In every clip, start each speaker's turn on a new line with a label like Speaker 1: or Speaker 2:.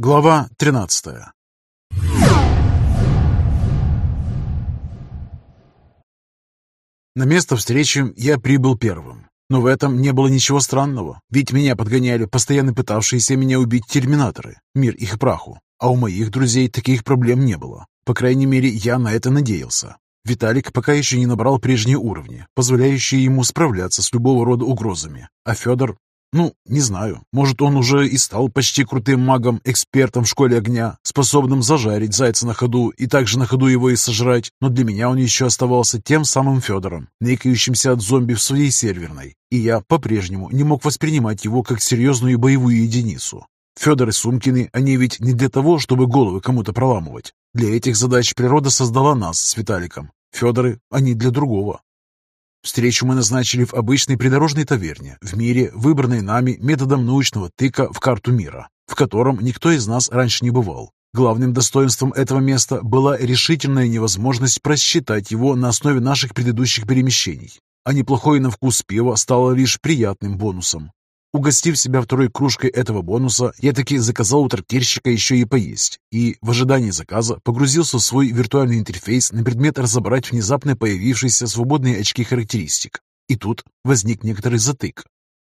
Speaker 1: Глава 13 На место встречи я прибыл первым. Но в этом не было ничего странного, ведь меня подгоняли постоянно пытавшиеся меня убить терминаторы, мир их праху. А у моих друзей таких проблем не было. По крайней мере, я на это надеялся. Виталик пока еще не набрал прежние уровни, позволяющие ему справляться с любого рода угрозами. А Федор ну, не знаю. Может, он уже и стал почти крутым магом, экспертом в школе огня, способным зажарить зайца на ходу и также на ходу его и сожрать. Но для меня он еще оставался тем самым Федором, некающимся от зомби в своей серверной. И я по-прежнему не мог воспринимать его как серьезную боевую единицу. Федор и Сумкины, они ведь не для того, чтобы головы кому-то проламывать. Для этих задач природа создала нас с Виталиком. Федоры, они для другого. Встречу мы назначили в обычной придорожной таверне, в мире, выбранной нами методом научного тыка в карту мира, в котором никто из нас раньше не бывал. Главным достоинством этого места была решительная невозможность просчитать его на основе наших предыдущих перемещений, а неплохое на вкус пиво стало лишь приятным бонусом. Угостив себя второй кружкой этого бонуса, я таки заказал у трактирщика еще и поесть, и в ожидании заказа погрузился в свой виртуальный интерфейс на предмет разобрать внезапно появившиеся свободные очки характеристик. И тут возник некоторый затык.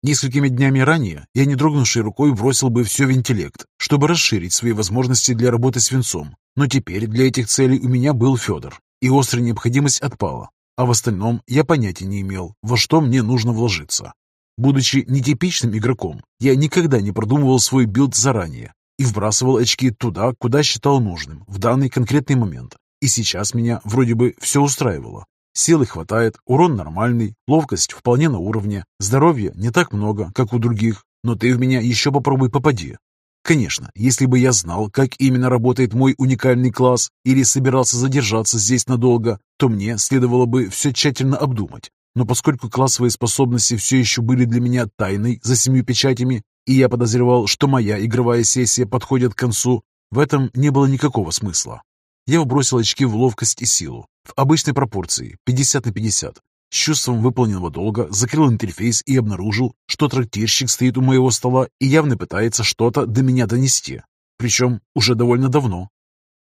Speaker 1: Несколькими днями ранее я, не дрогнувшей рукой, бросил бы все в интеллект, чтобы расширить свои возможности для работы с венцом. Но теперь для этих целей у меня был Федор, и острая необходимость отпала. А в остальном я понятия не имел, во что мне нужно вложиться. Будучи нетипичным игроком, я никогда не продумывал свой билд заранее и вбрасывал очки туда, куда считал нужным в данный конкретный момент. И сейчас меня вроде бы все устраивало. Силы хватает, урон нормальный, ловкость вполне на уровне, здоровья не так много, как у других, но ты в меня еще попробуй попади. Конечно, если бы я знал, как именно работает мой уникальный класс или собирался задержаться здесь надолго, то мне следовало бы все тщательно обдумать, но поскольку классовые способности все еще были для меня тайной за семью печатями, и я подозревал, что моя игровая сессия подходит к концу, в этом не было никакого смысла. Я вбросил очки в ловкость и силу, в обычной пропорции, 50 на 50. С чувством выполненного долга закрыл интерфейс и обнаружил, что трактирщик стоит у моего стола и явно пытается что-то до меня донести. Причем уже довольно давно.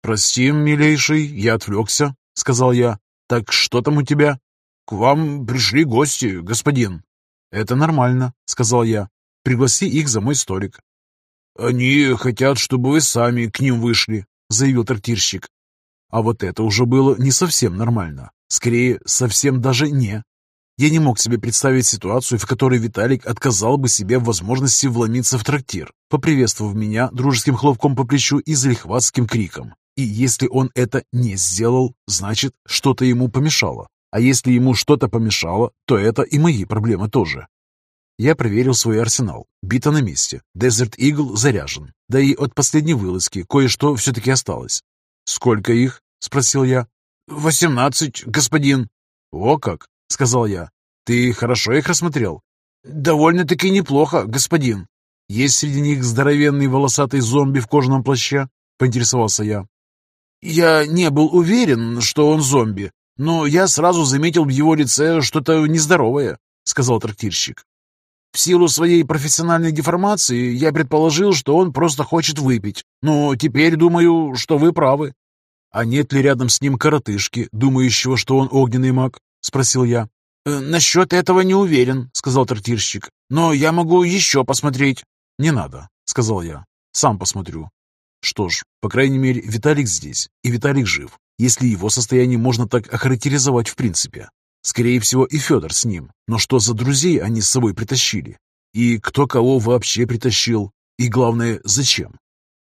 Speaker 1: «Прости, милейший, я отвлекся», — сказал я. «Так что там у тебя?» «К вам пришли гости, господин». «Это нормально», — сказал я. «Пригласи их за мой столик». «Они хотят, чтобы вы сами к ним вышли», — заявил трактирщик. А вот это уже было не совсем нормально. Скорее, совсем даже не. Я не мог себе представить ситуацию, в которой Виталик отказал бы себе в возможности вломиться в трактир, поприветствовав меня дружеским хлопком по плечу и залихватским криком. И если он это не сделал, значит, что-то ему помешало. А если ему что-то помешало, то это и мои проблемы тоже. Я проверил свой арсенал. Бита на месте. Desert Eagle заряжен. Да и от последней вылазки кое-что все-таки осталось. «Сколько их?» — спросил я. «Восемнадцать, господин». «О как!» — сказал я. «Ты хорошо их рассмотрел?» «Довольно-таки неплохо, господин». «Есть среди них здоровенный волосатый зомби в кожаном плаще?» — поинтересовался я. «Я не был уверен, что он зомби, «Но я сразу заметил в его лице что-то нездоровое», — сказал трактирщик. «В силу своей профессиональной деформации я предположил, что он просто хочет выпить. Но теперь думаю, что вы правы». «А нет ли рядом с ним коротышки, думающего, что он огненный маг?» — спросил я. «Э, «Насчет этого не уверен», — сказал трактирщик. «Но я могу еще посмотреть». «Не надо», — сказал я. «Сам посмотрю». Что ж, по крайней мере, Виталик здесь, и Виталик жив если его состояние можно так охарактеризовать в принципе. Скорее всего, и Федор с ним. Но что за друзей они с собой притащили? И кто кого вообще притащил? И главное, зачем?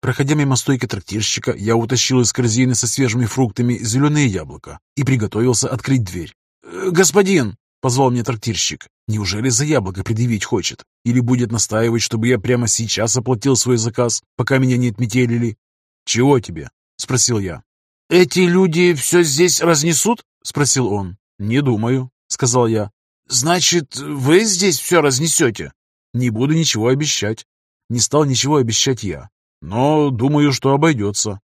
Speaker 1: Проходя мимо стойки трактирщика, я утащил из корзины со свежими фруктами зеленое яблоко и приготовился открыть дверь. «Э, «Господин!» — позвал мне трактирщик. «Неужели за яблоко предъявить хочет? Или будет настаивать, чтобы я прямо сейчас оплатил свой заказ, пока меня не отметелили?» «Чего тебе?» — спросил я. «Эти люди все здесь разнесут?» — спросил он. «Не думаю», — сказал я. «Значит, вы здесь все разнесете?» «Не буду ничего обещать». Не стал ничего обещать я, но думаю, что обойдется.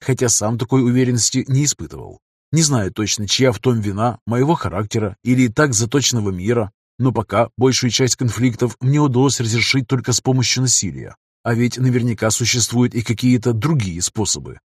Speaker 1: Хотя сам такой уверенности не испытывал. Не знаю точно, чья в том вина, моего характера или так заточенного мира, но пока большую часть конфликтов мне удалось разрешить только с помощью насилия. А ведь наверняка существуют и какие-то другие способы.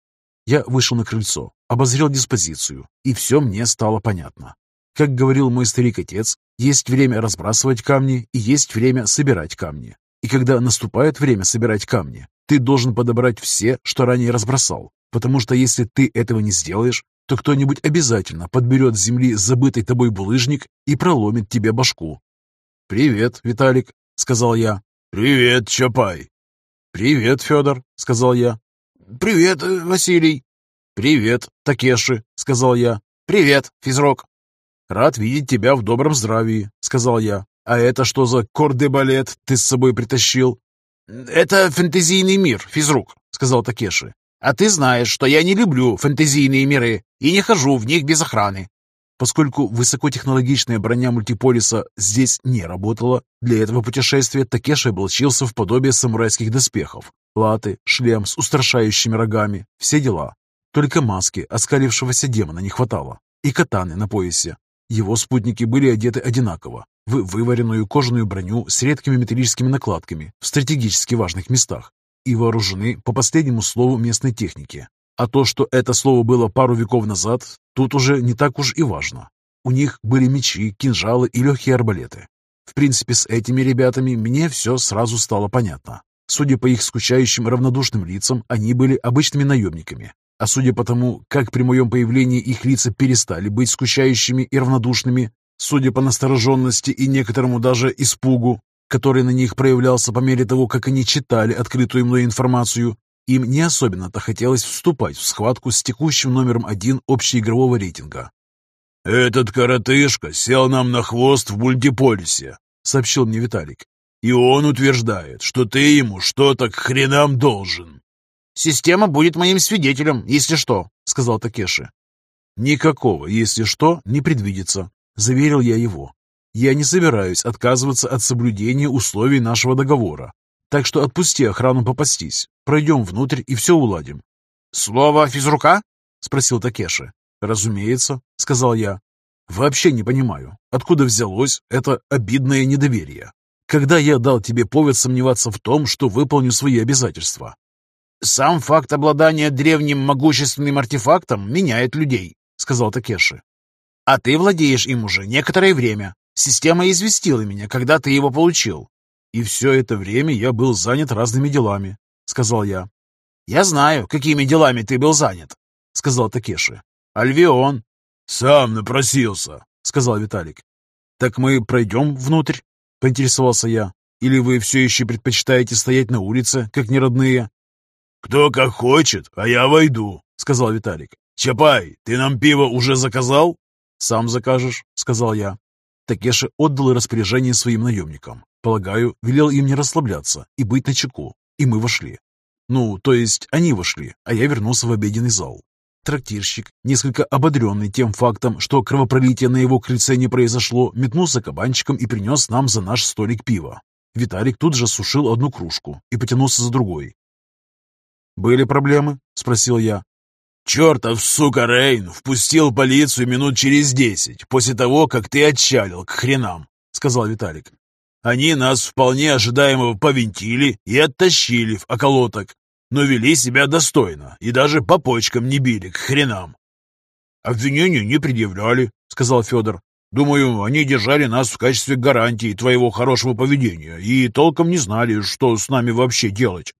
Speaker 1: Я вышел на крыльцо, обозрел диспозицию, и все мне стало понятно. Как говорил мой старик-отец, есть время разбрасывать камни и есть время собирать камни. И когда наступает время собирать камни, ты должен подобрать все, что ранее разбросал, потому что если ты этого не сделаешь, то кто-нибудь обязательно подберет с земли забытый тобой булыжник и проломит тебе башку. «Привет, Виталик», — сказал я.
Speaker 2: «Привет, Чапай».
Speaker 1: «Привет, Федор», — сказал я.
Speaker 2: «Привет, Василий».
Speaker 1: «Привет, Такеши», — сказал я.
Speaker 2: «Привет, физрок».
Speaker 1: «Рад видеть тебя в добром здравии», — сказал я. «А это что за корде-балет ты с собой притащил?»
Speaker 2: «Это фэнтезийный мир, физрук», — сказал Такеши. «А ты знаешь, что я не люблю фэнтезийные миры и не хожу в них без охраны».
Speaker 1: Поскольку высокотехнологичная броня мультиполиса здесь не работала, для этого путешествия Такеши облачился в подобие самурайских доспехов. Латы, шлем с устрашающими рогами, все дела. Только маски оскалившегося демона не хватало. И катаны на поясе. Его спутники были одеты одинаково, в вываренную кожаную броню с редкими металлическими накладками в стратегически важных местах и вооружены по последнему слову местной техники. А то, что это слово было пару веков назад, тут уже не так уж и важно. У них были мечи, кинжалы и легкие арбалеты. В принципе, с этими ребятами мне все сразу стало понятно. Судя по их скучающим равнодушным лицам, они были обычными наемниками. А судя по тому, как при моем появлении их лица перестали быть скучающими и равнодушными, судя по настороженности и некоторому даже испугу, который на них проявлялся по мере того, как они читали открытую мной информацию, им не особенно-то хотелось вступать в схватку с текущим номером один общеигрового рейтинга.
Speaker 2: «Этот коротышка сел нам на хвост в мультиполисе», — сообщил мне Виталик. «И он утверждает, что ты ему что-то к хренам должен».
Speaker 3: «Система будет моим свидетелем, если что», — сказал Такеши.
Speaker 1: «Никакого, если что, не предвидится», — заверил я его. «Я не собираюсь отказываться от соблюдения условий нашего договора, так что отпусти охрану попастись. Пройдем внутрь и все уладим».
Speaker 3: «Слово физрука?»
Speaker 1: — спросил Такеши. «Разумеется», — сказал я. «Вообще не понимаю, откуда взялось это обидное недоверие. Когда я дал тебе повод сомневаться в том, что выполню свои обязательства?»
Speaker 3: «Сам факт обладания древним могущественным артефактом меняет людей», — сказал Такеши. «А ты владеешь им уже некоторое время. Система известила меня, когда ты его получил.
Speaker 1: «И все это время я был занят разными делами», — сказал я.
Speaker 3: «Я знаю, какими делами ты был занят», — сказал Такеши.
Speaker 1: «Альвион».
Speaker 2: «Сам напросился», —
Speaker 1: сказал Виталик. «Так мы пройдем внутрь?» — поинтересовался я. «Или вы все еще предпочитаете стоять на улице, как неродные?»
Speaker 2: «Кто как хочет, а я войду», — сказал Виталик. «Чапай, ты нам пиво уже заказал?»
Speaker 1: «Сам закажешь», — сказал я. Такеши отдал распоряжение своим наемникам. Полагаю, велел им не расслабляться и быть начеку. И мы вошли. Ну, то есть они вошли, а я вернулся в обеденный зал. Трактирщик, несколько ободренный тем фактом, что кровопролитие на его крыльце не произошло, метнулся кабанчиком и принес нам за наш столик пива. Виталик тут же сушил одну кружку и потянулся за другой. «Были проблемы?» — спросил я.
Speaker 2: «Чертов, сука, Рейн впустил полицию минут через десять после того, как ты отчалил к хренам», — сказал Виталик. «Они нас вполне ожидаемо повинтили и оттащили в околоток, но вели себя достойно и даже по почкам не били к хренам».
Speaker 3: «Обвинению не предъявляли», — сказал Федор. «Думаю, они держали нас в качестве гарантии твоего хорошего поведения и толком не знали, что с нами вообще делать».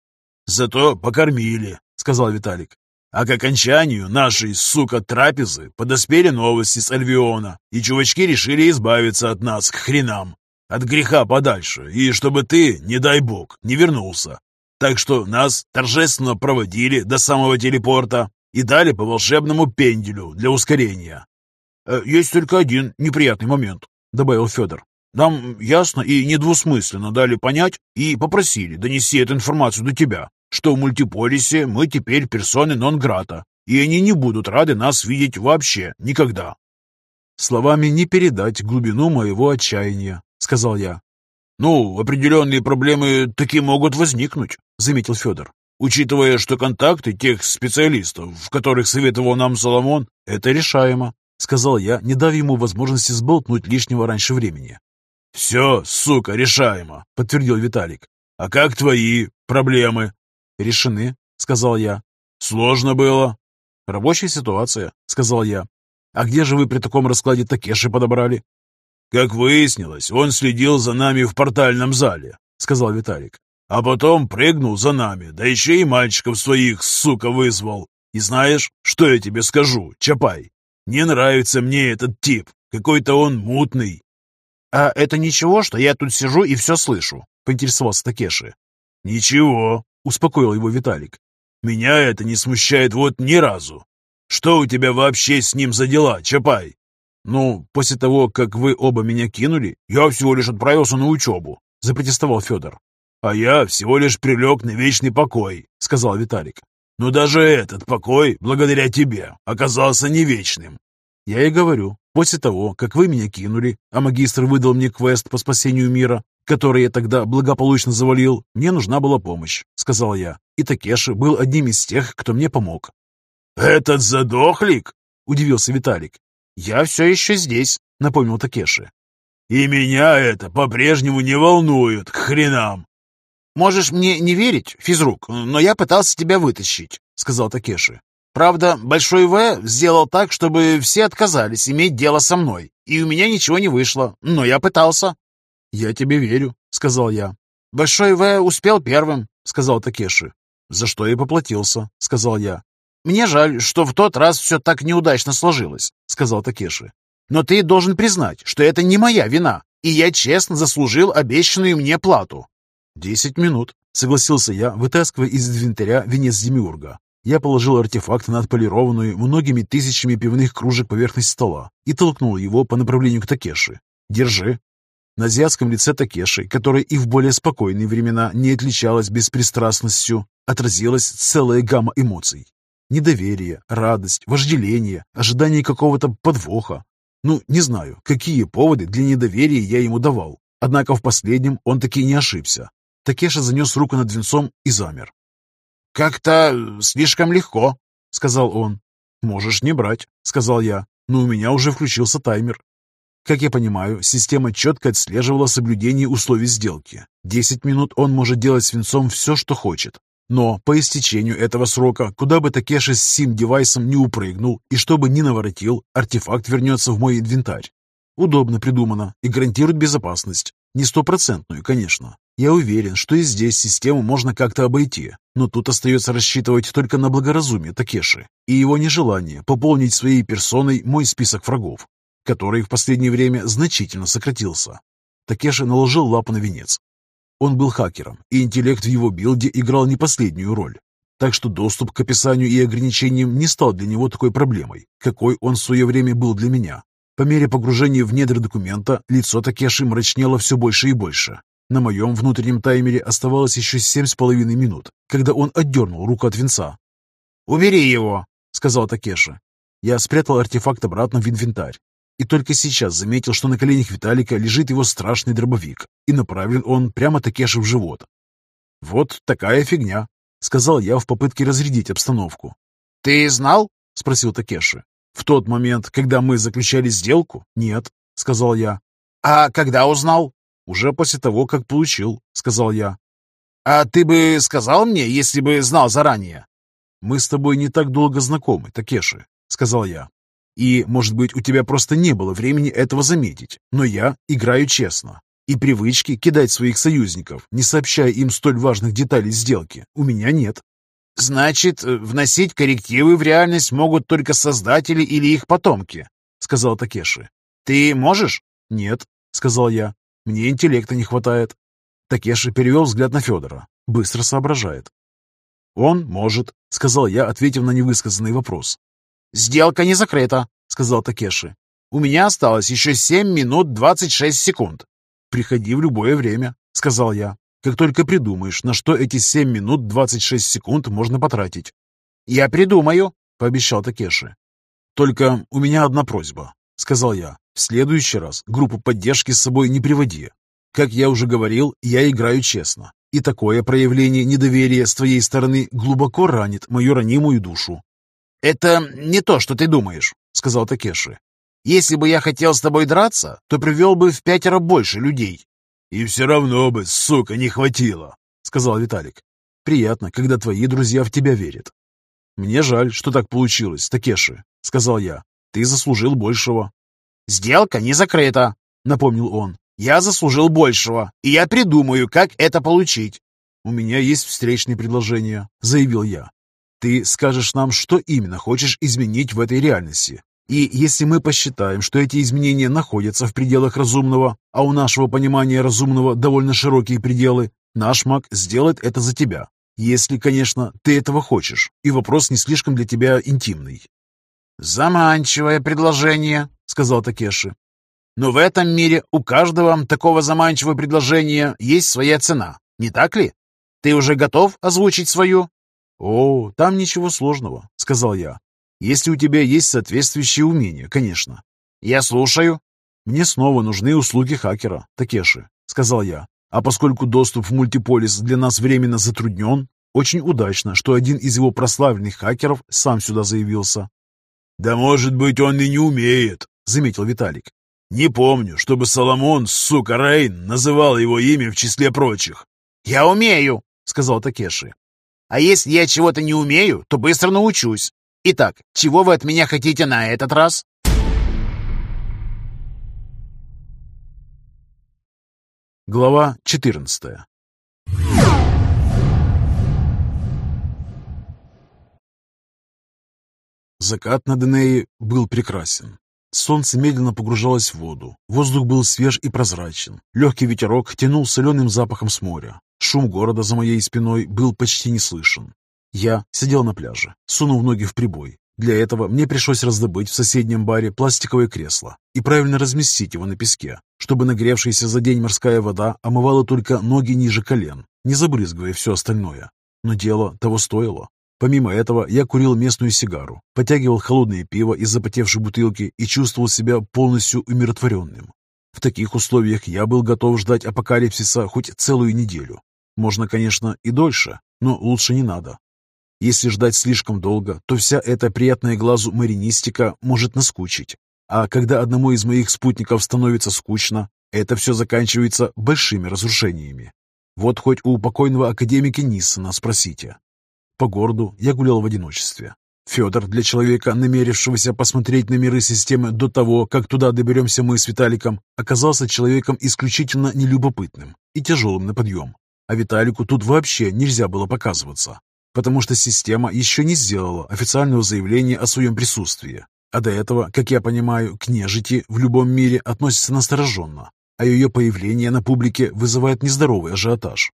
Speaker 2: «Зато покормили», — сказал Виталик. А к окончанию нашей, сука, трапезы подоспели новости с Альвиона, и чувачки решили избавиться от нас к хренам, от греха подальше, и чтобы ты, не дай бог, не вернулся. Так что нас торжественно проводили до самого телепорта и дали по волшебному пенделю для ускорения.
Speaker 3: «Э, «Есть только один неприятный момент», — добавил Федор. «Нам ясно и недвусмысленно дали понять и попросили донести эту информацию до тебя что в мультиполисе мы теперь персоны нон-грата, и они не будут рады нас видеть вообще никогда.
Speaker 1: Словами не передать глубину моего отчаяния, сказал я.
Speaker 3: Ну, определенные проблемы таки могут возникнуть, заметил Федор. Учитывая, что контакты тех специалистов, в которых советовал нам Соломон,
Speaker 1: это решаемо, сказал я, не дав ему возможности сболтнуть лишнего раньше времени.
Speaker 2: «Все, сука, решаемо», — подтвердил Виталик. «А как твои проблемы?»
Speaker 3: «Решены», — сказал я.
Speaker 2: «Сложно было».
Speaker 3: «Рабочая ситуация», — сказал я. «А где же вы при таком раскладе Такеши подобрали?»
Speaker 2: «Как выяснилось, он следил за нами в портальном зале», — сказал Виталик. «А потом прыгнул за нами, да еще и мальчиков своих, сука, вызвал. И знаешь, что я тебе скажу, Чапай? Не нравится мне этот тип, какой-то он мутный».
Speaker 3: «А это ничего, что я тут сижу и все слышу?» — поинтересовался Такеши.
Speaker 2: «Ничего», — успокоил его Виталик. «Меня это не смущает вот ни разу. Что у тебя вообще с ним за дела, Чапай?»
Speaker 3: «Ну, после того, как вы оба меня кинули, я всего лишь отправился на учебу», — запротестовал Федор.
Speaker 2: «А я всего лишь прилег на вечный покой», — сказал Виталик. «Но даже этот покой, благодаря тебе, оказался не вечным».
Speaker 3: «Я и говорю, после того, как вы меня кинули, а магистр выдал мне квест по спасению мира, который я тогда благополучно завалил, мне нужна была помощь», — сказал я. И Такеши был одним из тех, кто мне помог.
Speaker 2: «Этот задохлик?» — удивился Виталик.
Speaker 3: «Я все еще здесь», — напомнил Такеши.
Speaker 2: «И меня это по-прежнему не волнует, к хренам!»
Speaker 3: «Можешь мне не верить, физрук, но я пытался тебя вытащить», — сказал Такеши. «Правда, Большой В сделал так, чтобы все отказались иметь дело со мной, и у меня ничего не вышло, но я пытался». «Я тебе верю», — сказал я. «Большой В успел первым», — сказал Такеши. «За что и поплатился», — сказал я. «Мне жаль, что в тот раз все так неудачно сложилось», — сказал Такеши. «Но ты должен признать, что это не моя вина, и я честно заслужил обещанную мне плату». «Десять минут», — согласился я, вытаскивая из инвентаря венец Демиурга. Я положил артефакт на отполированную многими тысячами пивных кружек поверхность стола и толкнул его по направлению к Такеши. «Держи». На азиатском лице Такеши, которое и в более спокойные времена не отличалось беспристрастностью, отразилась целая гамма эмоций. Недоверие, радость, вожделение, ожидание какого-то подвоха. Ну, не знаю, какие поводы для недоверия я ему давал. Однако в последнем он таки не ошибся. Такеша занес руку над венцом и замер. «Как-то слишком легко», — сказал он. «Можешь не брать», — сказал я, но у меня уже включился таймер. Как я понимаю, система четко отслеживала соблюдение условий сделки. Десять минут он может делать с венцом все, что хочет. Но по истечению этого срока, куда бы Такеши с сим-девайсом не упрыгнул и чтобы не наворотил, артефакт вернется в мой инвентарь. Удобно придумано и гарантирует безопасность. Не стопроцентную, конечно. Я уверен, что и здесь систему можно как-то обойти, но тут остается рассчитывать только на благоразумие Такеши и его нежелание пополнить своей персоной мой список врагов, который в последнее время значительно сократился. Такеши наложил лапу на венец, он был хакером, и интеллект в его билде играл не последнюю роль. Так что доступ к описанию и ограничениям не стал для него такой проблемой, какой он в свое время был для меня. По мере погружения в недр документа, лицо Такеши мрачнело все больше и больше. На моем внутреннем таймере оставалось еще семь с половиной минут, когда он отдернул руку от венца. «Убери его!» — сказал Такеши. Я спрятал артефакт обратно в инвентарь и только сейчас заметил, что на коленях Виталика лежит его страшный дробовик, и направлен он прямо Такеши в живот. «Вот такая фигня», — сказал я в попытке разрядить обстановку. «Ты знал?» — спросил Такеши. «В тот момент, когда мы заключали сделку? Нет», — сказал я. «А когда узнал?» «Уже после того, как получил», — сказал я. «А ты бы сказал мне, если бы знал заранее?» «Мы с тобой не так долго знакомы, Такеши», — сказал я. И, может быть, у тебя просто не было времени этого заметить, но я играю честно. И привычки кидать своих союзников, не сообщая им столь важных деталей сделки, у меня нет. «Значит, вносить коррективы в реальность могут только создатели или их потомки», — сказал Такеши. «Ты можешь?» «Нет», — сказал я. «Мне интеллекта не хватает». Такеши перевел взгляд на Федора. Быстро соображает. «Он может», — сказал я, ответив на невысказанный вопрос. «Сделка не закрыта», — сказал Такеши. «У меня осталось еще семь минут двадцать шесть секунд». «Приходи в любое время», — сказал я. «Как только придумаешь, на что эти семь минут двадцать шесть секунд можно потратить». «Я придумаю», — пообещал Такеши. «Только у меня одна просьба», — сказал я. «В следующий раз группу поддержки с собой не приводи. Как я уже говорил, я играю честно, и такое проявление недоверия с твоей стороны глубоко ранит мою ранимую душу. «Это не то, что ты думаешь», — сказал Такеши. «Если бы я хотел с тобой драться, то привел бы в пятеро больше людей».
Speaker 2: «И все равно бы, сука, не хватило», — сказал Виталик.
Speaker 1: Приятно, когда твои друзья в тебя верят. Мне жаль, что так получилось, Такеши, сказал я. Ты заслужил большего.
Speaker 3: Сделка не закрыта, напомнил он. Я заслужил большего, и я придумаю, как это получить.
Speaker 1: У меня есть встречные предложения, заявил я. Ты скажешь нам, что именно хочешь изменить в этой реальности. И если мы посчитаем, что эти изменения находятся в пределах разумного, а у нашего понимания разумного довольно широкие пределы, наш маг сделает это за тебя. Если, конечно, ты этого хочешь, и вопрос не слишком для тебя интимный.
Speaker 3: «Заманчивое предложение», — сказал Такеши. «Но в этом мире у каждого такого заманчивого предложения есть своя цена, не так ли? Ты уже готов озвучить свою?»
Speaker 1: «О, там ничего сложного», — сказал я. Если у тебя есть соответствующие умения, конечно.
Speaker 3: Я слушаю.
Speaker 1: Мне снова нужны услуги хакера, Такеши, сказал я. А поскольку доступ в мультиполис для нас временно затруднен, очень удачно, что один из его прославленных хакеров сам сюда заявился.
Speaker 2: «Да может быть, он и не умеет», — заметил Виталик. «Не помню, чтобы Соломон, сука Рейн, называл его имя в числе прочих».
Speaker 3: «Я умею», — сказал Такеши. «А если я чего-то не умею, то быстро научусь. Итак, чего вы от меня хотите на этот раз?
Speaker 1: Глава 14 Закат на Денее был прекрасен. Солнце медленно погружалось в воду. Воздух был свеж и прозрачен. Легкий ветерок тянул соленым запахом с моря. Шум города за моей спиной был почти не слышен. Я сидел на пляже, сунув ноги в прибой. Для этого мне пришлось раздобыть в соседнем баре пластиковое кресло и правильно разместить его на песке, чтобы нагревшаяся за день морская вода омывала только ноги ниже колен, не забрызгивая все остальное. Но дело того стоило. Помимо этого, я курил местную сигару, потягивал холодное пиво из запотевшей бутылки и чувствовал себя полностью умиротворенным. В таких условиях я был готов ждать апокалипсиса хоть целую неделю. Можно, конечно, и дольше, но лучше не надо. Если ждать слишком долго, то вся эта приятная глазу маринистика может наскучить. А когда одному из моих спутников становится скучно, это все заканчивается большими разрушениями. Вот хоть у покойного академика Ниссона спросите. По городу я гулял в одиночестве. Федор, для человека, намерившегося посмотреть на миры системы до того, как туда доберемся мы с Виталиком, оказался человеком исключительно нелюбопытным и тяжелым на подъем. А Виталику тут вообще нельзя было показываться потому что система еще не сделала официального заявления о своем присутствии. А до этого, как я понимаю, к нежити в любом мире относятся настороженно, а ее появление на публике вызывает нездоровый ажиотаж.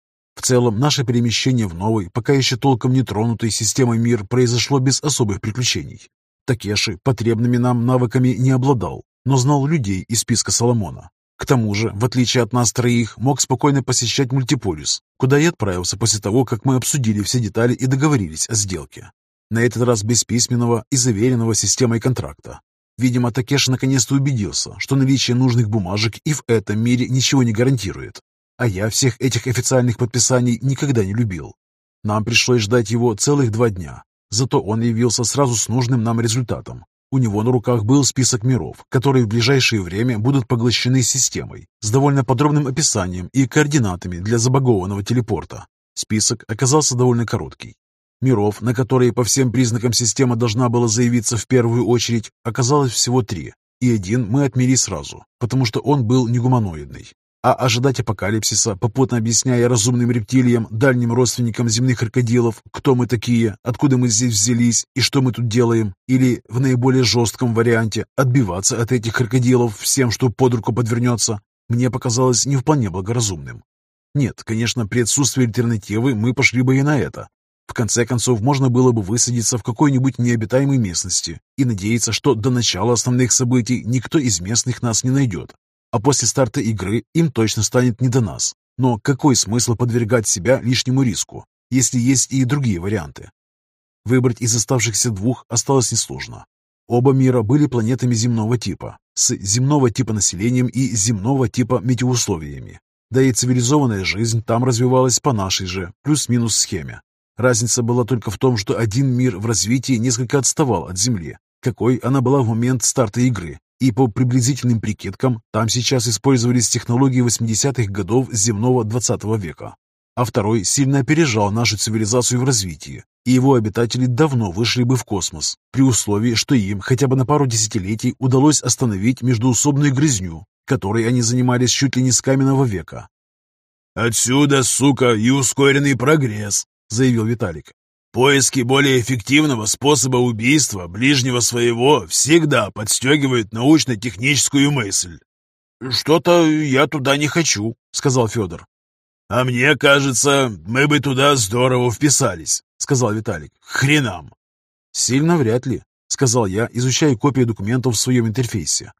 Speaker 1: В целом, наше перемещение в новый, пока еще толком не тронутый системой мир произошло без особых приключений. Такеши потребными нам навыками не обладал, но знал людей из списка Соломона, к тому же, в отличие от нас троих, мог спокойно посещать мультиполис, куда я отправился после того, как мы обсудили все детали и договорились о сделке. На этот раз без письменного и заверенного системой контракта. Видимо, Такеш наконец-то убедился, что наличие нужных бумажек и в этом мире ничего не гарантирует. А я всех этих официальных подписаний никогда не любил. Нам пришлось ждать его целых два дня. Зато он явился сразу с нужным нам результатом. У него на руках был список миров, которые в ближайшее время будут поглощены системой, с довольно подробным описанием и координатами для забагованного телепорта. Список оказался довольно короткий. Миров, на которые по всем признакам система должна была заявиться в первую очередь, оказалось всего три, и один мы отмели сразу, потому что он был негуманоидный. А ожидать апокалипсиса, попутно объясняя разумным рептилиям, дальним родственникам земных крокодилов, кто мы такие, откуда мы здесь взялись и что мы тут делаем, или, в наиболее жестком варианте, отбиваться от этих крокодилов всем, что под руку подвернется, мне показалось не вполне благоразумным. Нет, конечно, при отсутствии альтернативы мы пошли бы и на это. В конце концов, можно было бы высадиться в какой-нибудь необитаемой местности и надеяться, что до начала основных событий никто из местных нас не найдет, а после старта игры им точно станет не до нас. Но какой смысл подвергать себя лишнему риску, если есть и другие варианты? Выбрать из оставшихся двух осталось несложно. Оба мира были планетами земного типа, с земного типа населением и земного типа метеоусловиями. Да и цивилизованная жизнь там развивалась по нашей же, плюс-минус схеме. Разница была только в том, что один мир в развитии несколько отставал от Земли, какой она была в момент старта игры, и по приблизительным прикидкам там сейчас использовались технологии 80-х годов земного 20 века. а второй сильно опережал нашу цивилизацию в развитии, и его обитатели давно вышли бы в космос, при условии, что им хотя бы на пару десятилетий удалось остановить междуусобную грызню, которой они занимались чуть ли не с каменного века.
Speaker 2: «Отсюда, сука, и ускоренный прогресс», — заявил Виталик. «Поиски более эффективного способа убийства ближнего своего всегда подстегивают научно-техническую мысль».
Speaker 3: «Что-то я туда не хочу», — сказал Федор.
Speaker 2: «А мне кажется, мы бы туда здорово вписались», — сказал Виталик. «Хренам!»
Speaker 1: «Сильно вряд ли», — сказал я, изучая копии документов в своем интерфейсе.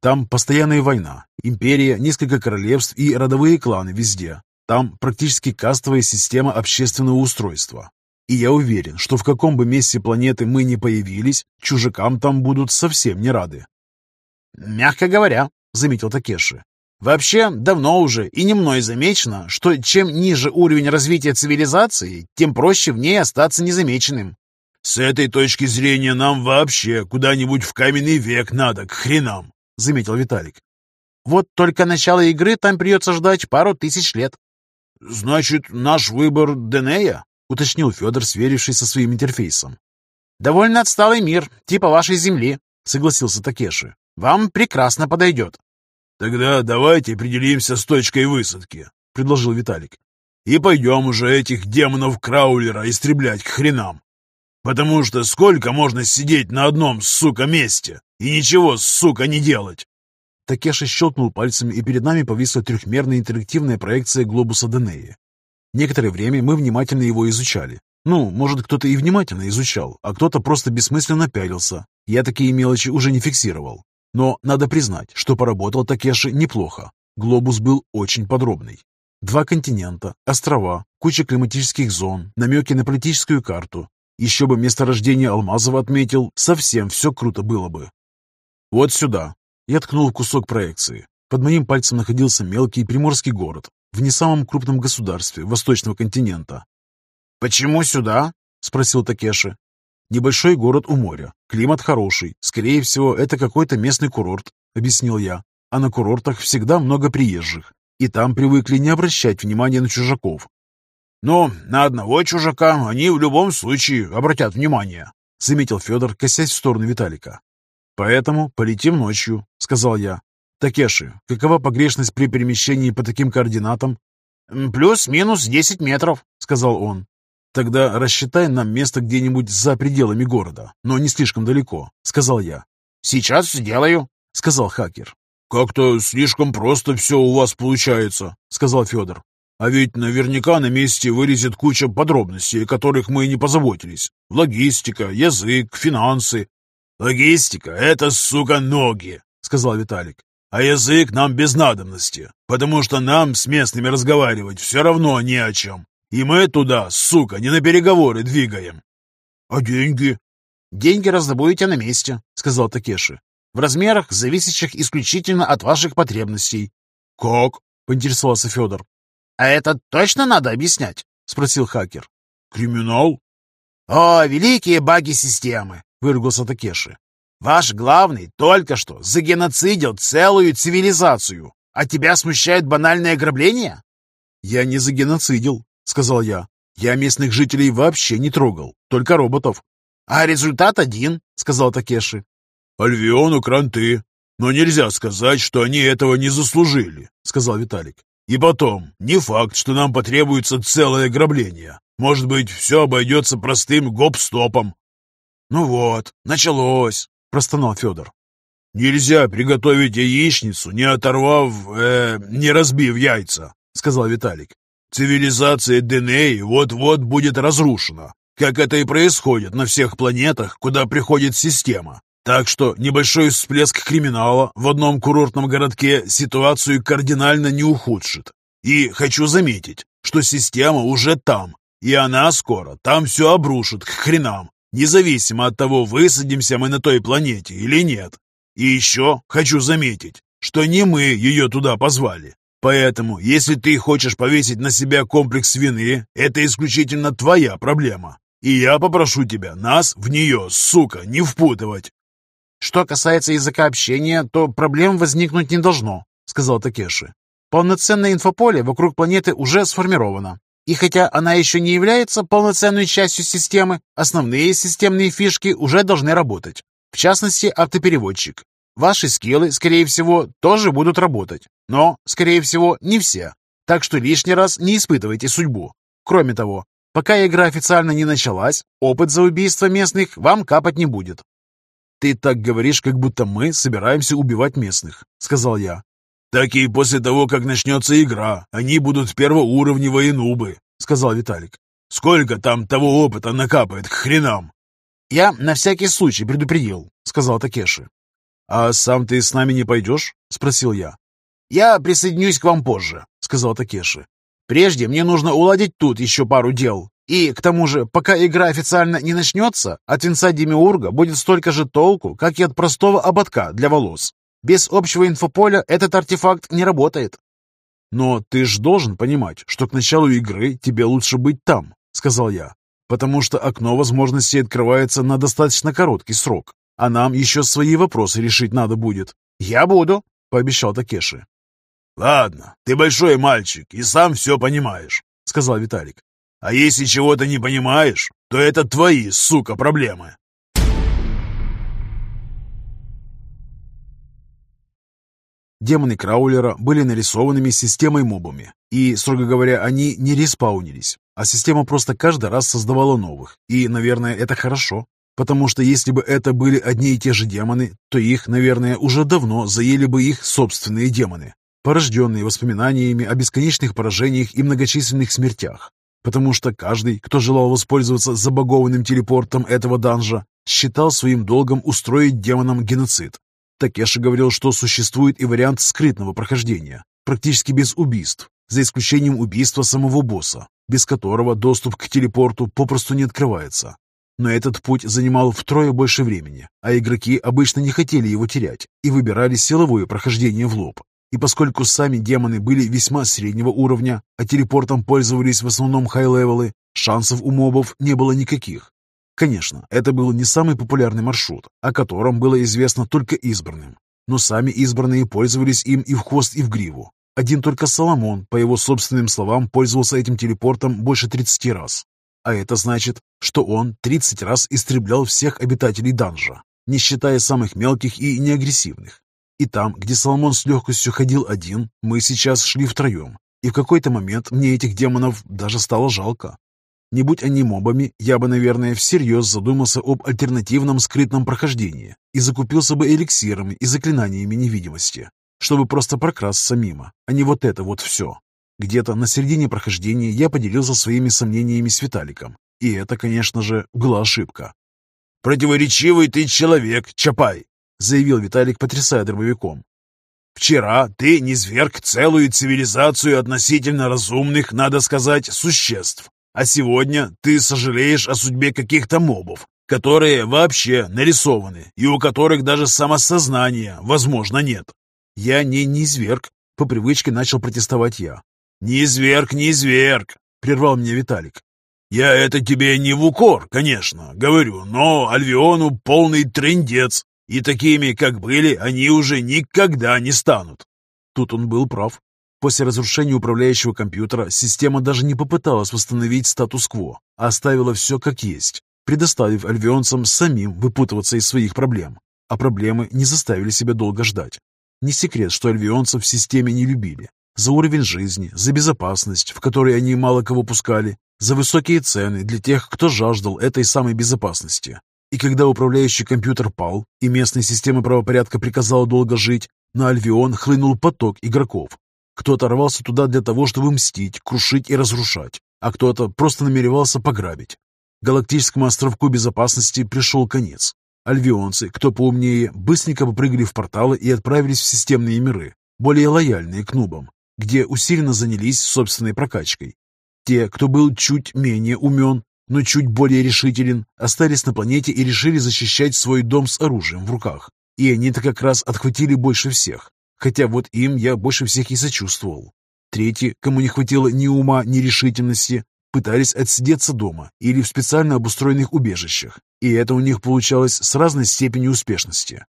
Speaker 1: Там постоянная война, империя, несколько королевств и родовые кланы везде. Там практически кастовая система общественного устройства. И я уверен, что в каком бы месте планеты мы ни появились, чужакам там будут совсем не рады.
Speaker 3: «Мягко говоря», — заметил Такеши. «Вообще, давно уже и не мной замечено, что чем ниже уровень развития цивилизации, тем проще в ней остаться незамеченным».
Speaker 2: «С этой точки зрения нам вообще куда-нибудь в каменный век надо, к хренам», заметил Виталик.
Speaker 3: «Вот только начало игры там придется ждать пару тысяч лет».
Speaker 2: «Значит, наш выбор Денея?» — уточнил Федор, сверившись со своим интерфейсом.
Speaker 3: «Довольно отсталый мир, типа вашей Земли», — согласился Такеши. «Вам прекрасно подойдет».
Speaker 2: «Тогда давайте определимся с точкой высадки», — предложил Виталик. «И пойдем уже этих демонов Краулера истреблять к хренам. Потому что сколько можно сидеть на одном, сука, месте и ничего, сука, не делать?»
Speaker 1: Такеши щелкнул пальцами, и перед нами повисла трехмерная интерактивная проекция глобуса Денеи. Некоторое время мы внимательно его изучали. Ну, может, кто-то и внимательно изучал, а кто-то просто бессмысленно пялился. Я такие мелочи уже не фиксировал. Но надо признать, что поработал Такеши неплохо. Глобус был очень подробный. Два континента, острова, куча климатических зон, намеки на политическую карту. Еще бы месторождение Алмазова отметил, совсем все круто было бы. «Вот сюда!» Я ткнул кусок проекции. Под моим пальцем находился мелкий приморский город в не самом крупном государстве восточного континента.
Speaker 3: «Почему сюда?» — спросил Такеши.
Speaker 1: «Небольшой город у моря. Климат хороший. Скорее всего, это какой-то местный курорт», — объяснил я. «А на курортах всегда много приезжих, и там привыкли не обращать внимания на чужаков».
Speaker 3: «Но на одного чужака они в любом случае обратят внимание», —
Speaker 1: заметил Федор, косясь в сторону Виталика. «Поэтому полетим ночью», — сказал я. «Такеши, какова погрешность при перемещении по таким координатам?»
Speaker 3: «Плюс-минус десять метров», — сказал он.
Speaker 1: «Тогда рассчитай нам место где-нибудь за пределами города, но не слишком далеко», — сказал я.
Speaker 3: «Сейчас сделаю», —
Speaker 1: сказал хакер.
Speaker 2: «Как-то слишком просто все у вас получается», — сказал Федор. «А ведь наверняка на месте вылезет куча подробностей, о которых мы не позаботились. Логистика, язык, финансы, «Логистика — это, сука, ноги», — сказал Виталик. «А язык нам без надобности, потому что нам с местными разговаривать все равно не о чем. И мы туда, сука, не на переговоры двигаем».
Speaker 3: «А деньги?» «Деньги раздобудете на месте», — сказал Такеши. «В размерах, зависящих исключительно от ваших потребностей».
Speaker 2: «Как?»
Speaker 1: — поинтересовался Федор.
Speaker 3: «А это точно надо объяснять?» — спросил хакер.
Speaker 2: «Криминал?»
Speaker 3: «О, великие баги системы! — выругался Такеши. «Ваш главный только что загеноцидил целую цивилизацию, а тебя смущает банальное ограбление?»
Speaker 1: «Я не загеноцидил», — сказал я. «Я местных жителей вообще не трогал, только роботов».
Speaker 3: «А результат один», — сказал Такеши.
Speaker 2: «Альвиону кранты, но нельзя сказать, что они этого не заслужили», — сказал Виталик. «И потом, не факт, что нам потребуется целое ограбление. Может быть, все обойдется простым гоп-стопом,
Speaker 3: «Ну вот, началось!» — простонал Федор.
Speaker 2: «Нельзя приготовить яичницу, не оторвав, э, не разбив яйца», — сказал Виталик. «Цивилизация Денеи вот-вот будет разрушена, как это и происходит на всех планетах, куда приходит система. Так что небольшой всплеск криминала в одном курортном городке ситуацию кардинально не ухудшит. И хочу заметить, что система уже там, и она скоро там все обрушит к хренам, независимо от того, высадимся мы на той планете или нет. И еще хочу заметить, что не мы ее туда позвали. Поэтому, если ты хочешь повесить на себя комплекс вины, это исключительно твоя проблема. И я попрошу тебя нас в нее, сука, не впутывать.
Speaker 3: Что касается языка общения, то проблем возникнуть не должно, сказал Такеши. Полноценное инфополе вокруг планеты уже сформировано.
Speaker 1: И хотя она еще не является полноценной частью системы, основные системные фишки уже должны работать. В частности, автопереводчик. Ваши скиллы, скорее всего, тоже будут работать, но, скорее всего, не все. Так что лишний раз не испытывайте судьбу. Кроме того, пока игра официально не началась, опыт за убийство местных вам капать не будет. «Ты так говоришь, как будто мы собираемся убивать местных», — сказал я.
Speaker 2: «Так и после того, как начнется игра, они будут первоуровневые нубы», — сказал Виталик. «Сколько там того опыта накапает к хренам?»
Speaker 1: «Я на всякий случай предупредил», — сказал Такеши.
Speaker 3: «А сам ты с нами не пойдешь?» — спросил я.
Speaker 1: «Я присоединюсь к вам позже», — сказал Такеши. «Прежде мне нужно уладить тут еще пару дел. И, к тому же, пока игра официально не начнется, от венца Демиурга будет столько же толку, как и от простого ободка для волос. Без общего инфополя этот артефакт не работает».
Speaker 3: «Но ты ж должен понимать, что к началу игры тебе лучше быть там», — сказал я, «потому что окно возможностей открывается на достаточно короткий срок, а нам еще свои вопросы решить надо будет».
Speaker 1: «Я буду», — пообещал
Speaker 3: Такеши.
Speaker 2: «Ладно, ты большой мальчик и сам все понимаешь», — сказал Виталик. А если чего-то не понимаешь, то это твои, сука, проблемы.
Speaker 3: Демоны Краулера были нарисованными системой мобами, и, строго говоря, они не респаунились, а система просто каждый раз создавала новых, и, наверное, это хорошо, потому что если бы это были одни и те же демоны, то их, наверное, уже давно заели бы их собственные демоны, порожденные воспоминаниями о бесконечных поражениях и многочисленных смертях потому что каждый, кто желал воспользоваться забагованным телепортом этого данжа, считал своим долгом устроить демонам геноцид. Такеши говорил, что существует и вариант скрытного прохождения, практически без убийств, за исключением убийства самого босса, без которого доступ к телепорту попросту не открывается. Но этот путь занимал втрое больше времени, а игроки обычно не хотели его терять и выбирали силовое прохождение в лоб. И поскольку сами демоны были весьма среднего уровня, а телепортом пользовались в основном хай-левелы, шансов у мобов не было никаких. Конечно, это был не самый популярный маршрут, о котором было известно только избранным. Но сами избранные пользовались им и в хвост, и в гриву. Один только Соломон, по его собственным словам, пользовался этим телепортом больше 30 раз. А это значит, что он 30 раз истреблял всех обитателей данжа, не считая самых мелких и неагрессивных. И там, где Соломон с легкостью ходил один, мы сейчас шли втроем. И в какой-то момент мне этих демонов даже стало жалко. Не будь они мобами, я бы, наверное, всерьез задумался об альтернативном скрытном прохождении и закупился бы эликсирами и заклинаниями невидимости, чтобы просто прокрасться мимо, а не вот это вот все. Где-то на середине прохождения я поделился своими сомнениями с Виталиком, и это, конечно же, была ошибка.
Speaker 2: «Противоречивый ты человек, Чапай!»
Speaker 3: заявил Виталик, потрясая дробовиком.
Speaker 2: «Вчера ты низверг целую цивилизацию относительно разумных, надо сказать, существ, а сегодня ты сожалеешь о судьбе каких-то мобов, которые вообще нарисованы и у которых даже самосознания, возможно, нет».
Speaker 3: «Я не низверг», — по привычке начал протестовать я.
Speaker 2: «Низверг, низверг», — прервал меня Виталик. «Я это тебе не в укор, конечно, говорю, но Альвиону полный трындец, и такими, как были, они уже никогда не станут.
Speaker 3: Тут он был прав. После разрушения управляющего компьютера система даже не попыталась восстановить статус-кво, а оставила все как есть, предоставив альвионцам самим выпутываться из своих проблем. А проблемы не заставили себя долго ждать. Не секрет, что альвионцев в системе не любили. За уровень жизни, за безопасность, в которой они мало кого пускали, за высокие цены для тех, кто жаждал этой самой безопасности. И когда управляющий компьютер пал, и местная система правопорядка приказала долго жить, на Альвион хлынул поток игроков. Кто-то рвался туда для того, чтобы мстить, крушить и разрушать, а кто-то просто намеревался пограбить. Галактическому островку безопасности пришел конец. Альвионцы, кто поумнее, быстренько попрыгали в порталы и отправились в системные миры, более лояльные к нубам, где усиленно занялись собственной прокачкой. Те, кто был чуть менее умен, но чуть более решителен, остались на планете и решили защищать свой дом с оружием в руках. И они-то как раз отхватили больше всех, хотя вот им я больше всех и сочувствовал. Третьи, кому не хватило ни ума, ни решительности, пытались отсидеться дома или в специально обустроенных убежищах, и это у них получалось с разной степенью успешности.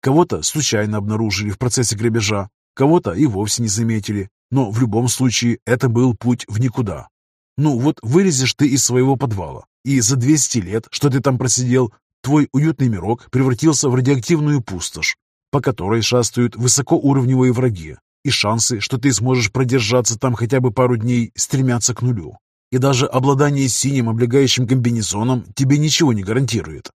Speaker 3: Кого-то случайно обнаружили в процессе грабежа, кого-то и вовсе не заметили, но в любом случае это был путь в никуда.
Speaker 1: Ну вот вылезешь ты из своего подвала, и за 200 лет, что ты там просидел, твой уютный мирок превратился в радиоактивную пустошь, по которой шастают высокоуровневые враги, и шансы, что ты сможешь продержаться там хотя бы пару дней, стремятся к нулю. И даже обладание синим облегающим комбинезоном тебе ничего не гарантирует.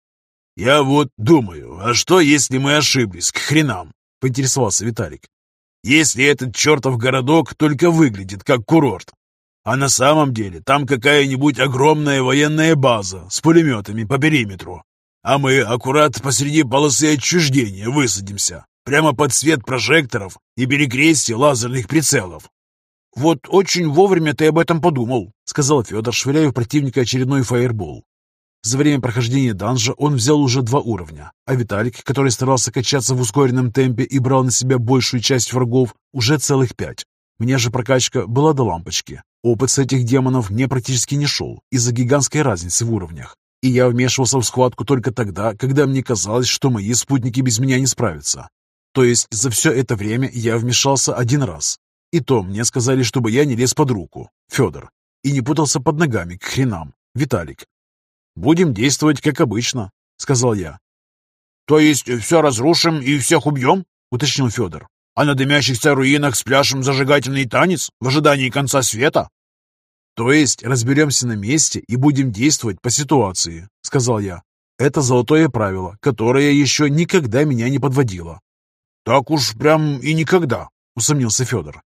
Speaker 2: «Я вот думаю, а что, если мы ошиблись, к хренам?» — поинтересовался Виталик. «Если этот чертов городок только выглядит как курорт, а на самом деле там какая-нибудь огромная военная база с пулеметами по периметру, а мы аккурат посреди полосы отчуждения высадимся, прямо под свет прожекторов и перекрестие лазерных прицелов.
Speaker 1: «Вот очень вовремя ты об этом подумал», — сказал Федор, швыряя в противника очередной фаербол. За время прохождения данжа он взял уже два уровня, а Виталик, который старался качаться в ускоренном темпе и брал на себя большую часть врагов, уже целых пять. Мне же прокачка была до лампочки. Опыт с этих демонов мне практически не шел из-за гигантской разницы в уровнях. И я вмешивался в схватку только тогда, когда мне казалось, что мои спутники без меня не справятся. То есть за все это время я вмешался один раз. И то мне сказали, чтобы я не лез под руку, Федор, и не путался под ногами к хренам, Виталик. «Будем действовать, как обычно», — сказал я.
Speaker 2: «То есть все разрушим и всех убьем?» — уточнил Федор. «А на дымящихся руинах спляшем зажигательный танец в ожидании конца света?»
Speaker 1: «То есть разберемся на месте и будем действовать по ситуации», — сказал я. «Это золотое правило, которое еще никогда меня не подводило».
Speaker 2: «Так уж прям и никогда», — усомнился Федор.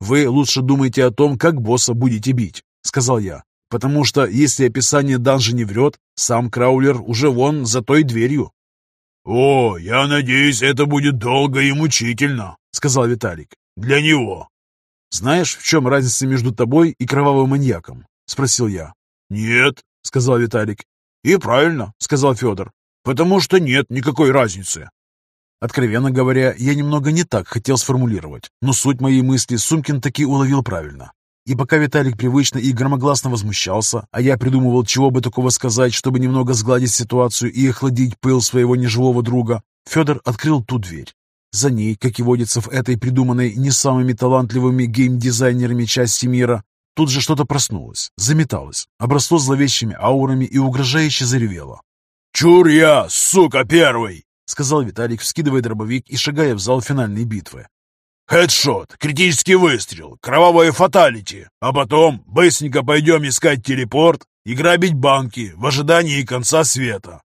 Speaker 1: «Вы лучше думайте о том, как босса будете бить», — сказал я. Потому что, если описание данжа не врет, сам Краулер уже вон за той дверью.
Speaker 2: «О, я надеюсь, это будет долго и мучительно», — сказал Виталик. «Для него».
Speaker 1: «Знаешь, в чем разница между тобой и кровавым маньяком?» — спросил я.
Speaker 2: «Нет», — сказал Виталик.
Speaker 1: «И правильно», — сказал Федор, «потому что нет никакой разницы». Откровенно говоря, я немного не так хотел сформулировать, но суть моей мысли Сумкин таки уловил правильно. И пока Виталик привычно и громогласно возмущался, а я придумывал, чего бы такого сказать, чтобы немного сгладить ситуацию и охладить пыл своего неживого друга, Федор открыл ту дверь. За ней, как и водится в этой придуманной не самыми талантливыми геймдизайнерами части мира, тут же что-то проснулось, заметалось, обросло зловещими аурами и угрожающе заревело.
Speaker 2: «Чур я, сука, первый!»
Speaker 1: — сказал Виталик, вскидывая дробовик и шагая в зал финальной битвы.
Speaker 2: Хедшот, критический выстрел, кровавое фаталити, а потом быстренько пойдем искать телепорт и грабить банки в ожидании конца света.